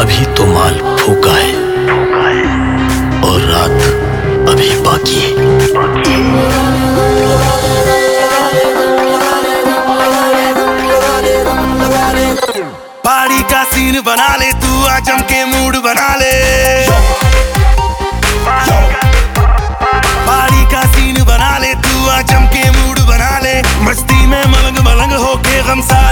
अभी तो माल फूका है। और रात अभी बाकी है। पारी का सीन बना ले, तू आज़म के मूड बना ले। पारी का सीन बना ले, तू आज़म के मूड बना ले। मस्ती में मलंग मलंग होके गमसा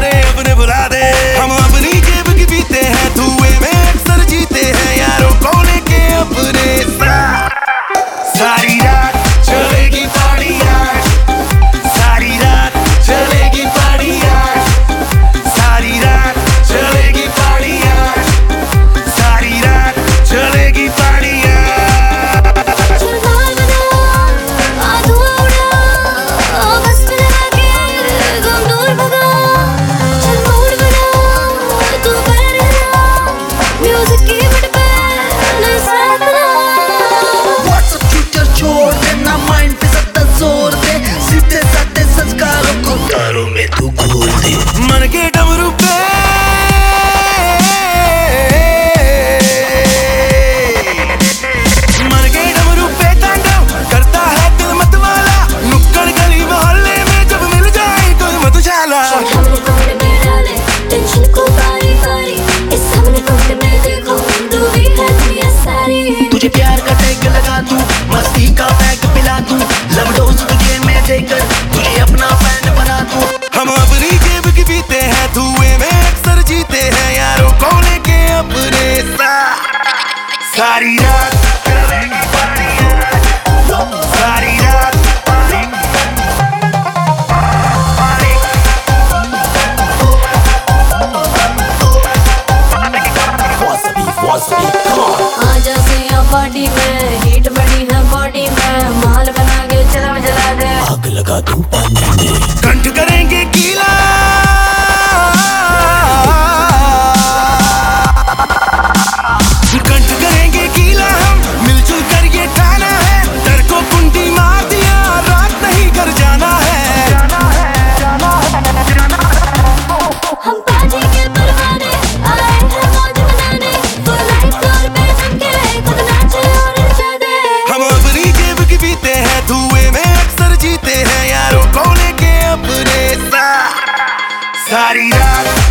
आजा सिया पार्टी में हीट बड़ी है बॉडी में माल बना के चला जला दे। आग लगा दूँ पानी में। कंठ करे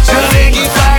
Jamaican flag.